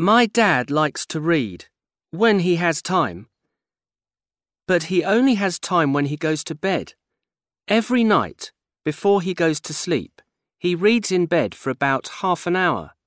My dad likes to read when he has time. But he only has time when he goes to bed. Every night, before he goes to sleep, he reads in bed for about half an hour.